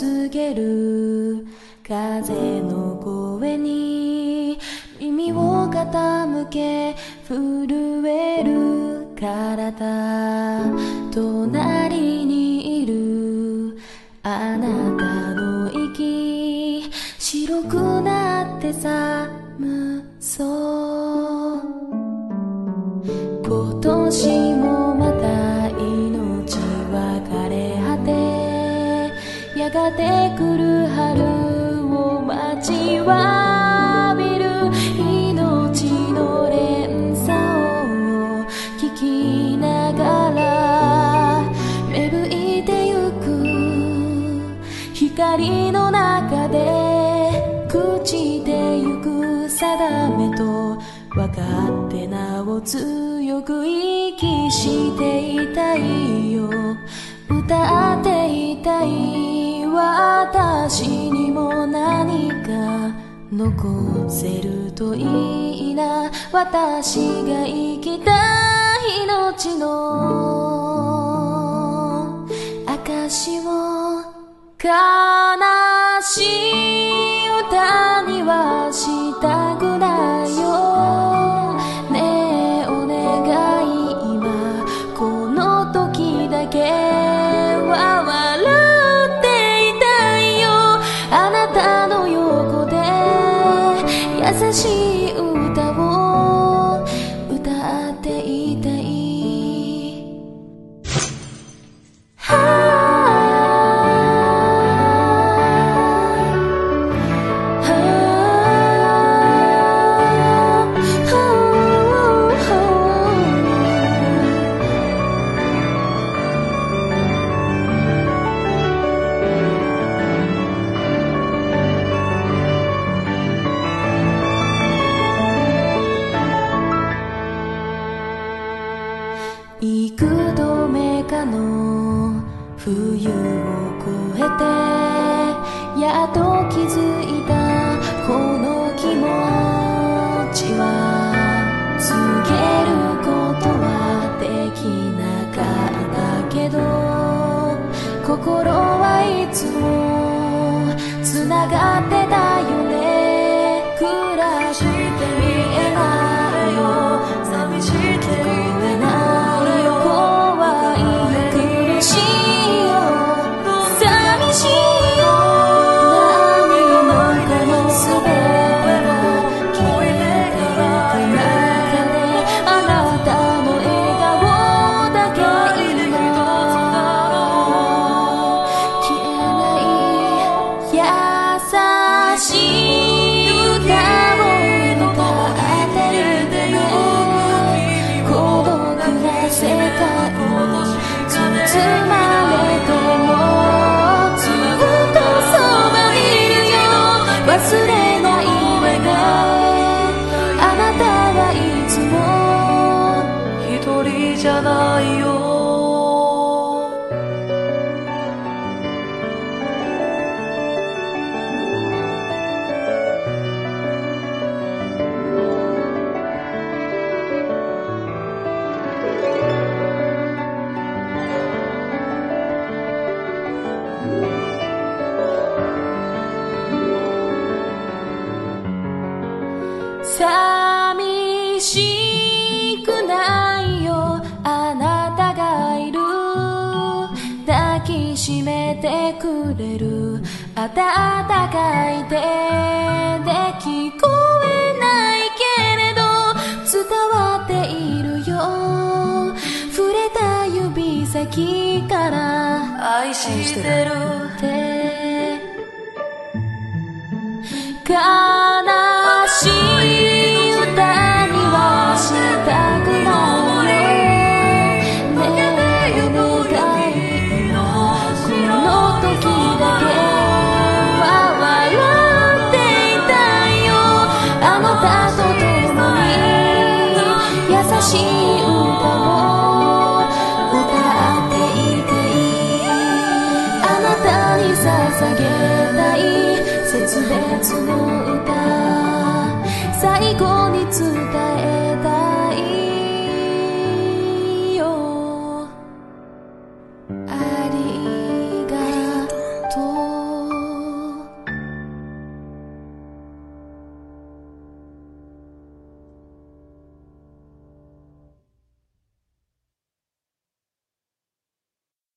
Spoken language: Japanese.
告げる風の声に耳を傾け震える体隣にいるあなたの息白くなって寒そう今年てやがて来る春を待ちわびる命の連鎖を聞きながら芽吹いてゆく光の中で朽ちてゆく定めと分かって。なお強く息していたいよ歌っていたい私にも何か残せるといいな。私が生きた命の証を悲しい冬を越えてやっと気づいたこの気持ちは告げることはできなかったけど心はいつも寂しくないよ。あなたがいる。抱きしめてくれる。温かい手で聞こえないけれど伝わっているよ。触れた指先から愛してる。って切別の歌。最後に伝え